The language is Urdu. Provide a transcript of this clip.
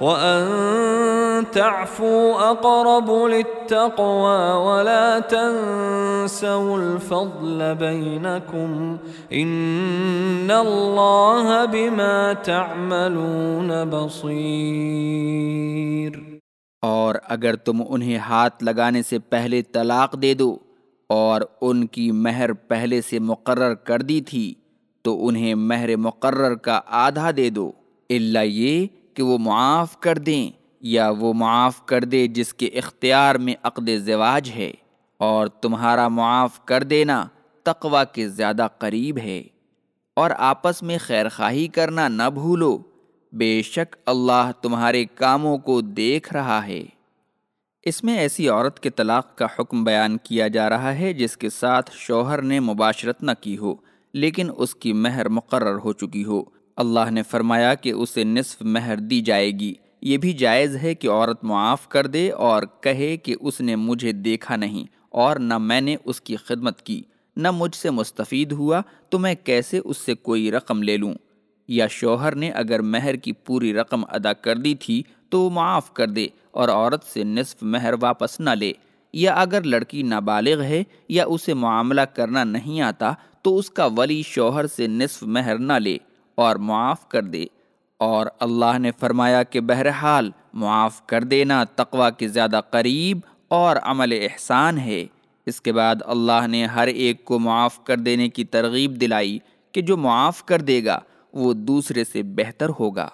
وَأَن تَعْفُوا أَقْرَبُ لِلتَّقْوَىٰ وَلَا تَنسَوُا الْفَضْلَ بَيْنَكُمْ إِنَّ اللَّهَ بِمَا تَعْمَلُونَ بَصِيرٌ اور اگر تم انہیں ہاتھ لگانے سے پہلے طلاق دے دو اور ان کی مہر پہلے سے مقرر کر دی تھی، تو انہیں مہر مقرر کا آدھا دے دو۔ اللہ یہ کہ وہ معاف کر دیں یا وہ معاف کر دے جس کے اختیار میں عقد زواج ہے اور تمہارا معاف کر دینا تقوی کے زیادہ قریب ہے اور آپس میں خیر خواہی کرنا نہ بھولو، بے شک اللہ تمہارے کاموں کو دیکھ رہا ہے۔ اس میں ایسی عورت کے طلاق کا حکم بیان کیا جا رہا ہے جس کے ساتھ شوہر نے مباشرت نہ کی ہو، لیکن اس کی مہر مقرر ہو چکی ہو۔ اللہ نے فرمایا کہ اسے نصف مہر دی جائے گی۔ یہ بھی جائز ہے کہ عورت معاف کر دے اور کہے کہ اس نے مجھے دیکھا نہیں اور نہ میں نے اس کی خدمت کی۔ نہ مجھ سے مستفید ہوا تو میں کیسے اس سے کوئی رقم لے لوں؟ یا شوہر نے اگر مہر کی پوری رقم ادا کر دی تھی تو وہ معاف کر دے اور عورت سے نصف مہر واپس نہ لے۔ یا اگر لڑکی نابالغ ہے یا اسے معاملہ کرنا نہیں آتا تو اس کا ولی شوہر سے نصف مہر نہ لے۔ اور معاف کر دے۔ اور اللہ نے فرمایا کہ بہرحال معاف کر دینا تقوا کے زیادہ قریب اور عمل احسان ہے۔ اس کے بعد اللہ نے ہر ایک کو معاف کر دینے کی ترغیب دلائی کہ جو معاف کر دے گا وہ دوسرے سے بہتر ہوگا۔